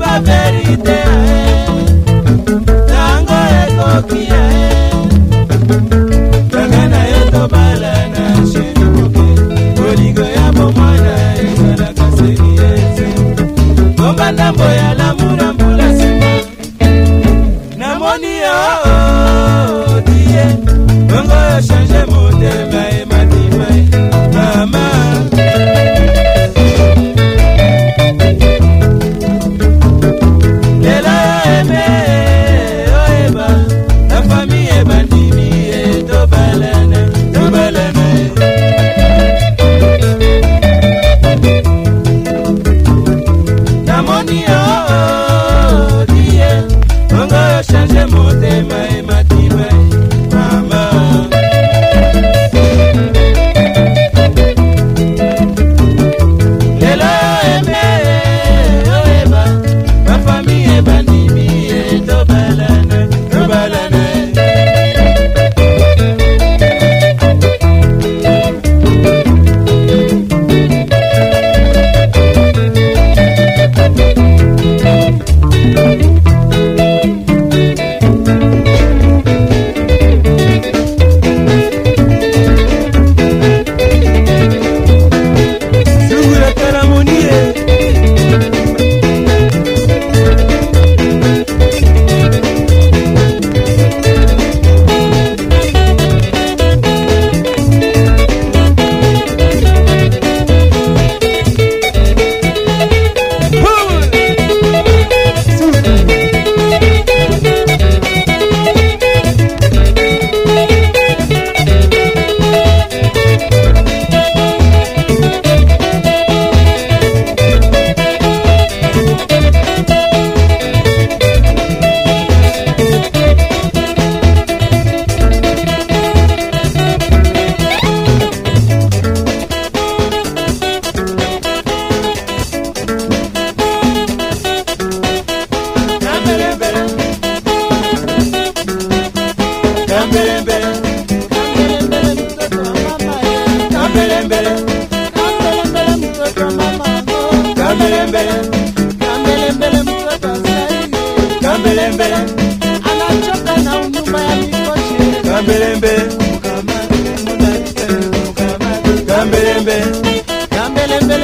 bamerite ntango ekoki ye tanga na yo tobala na sheri moke bolingo ya bomwana ezalaka seri ete bombandambo ya lamura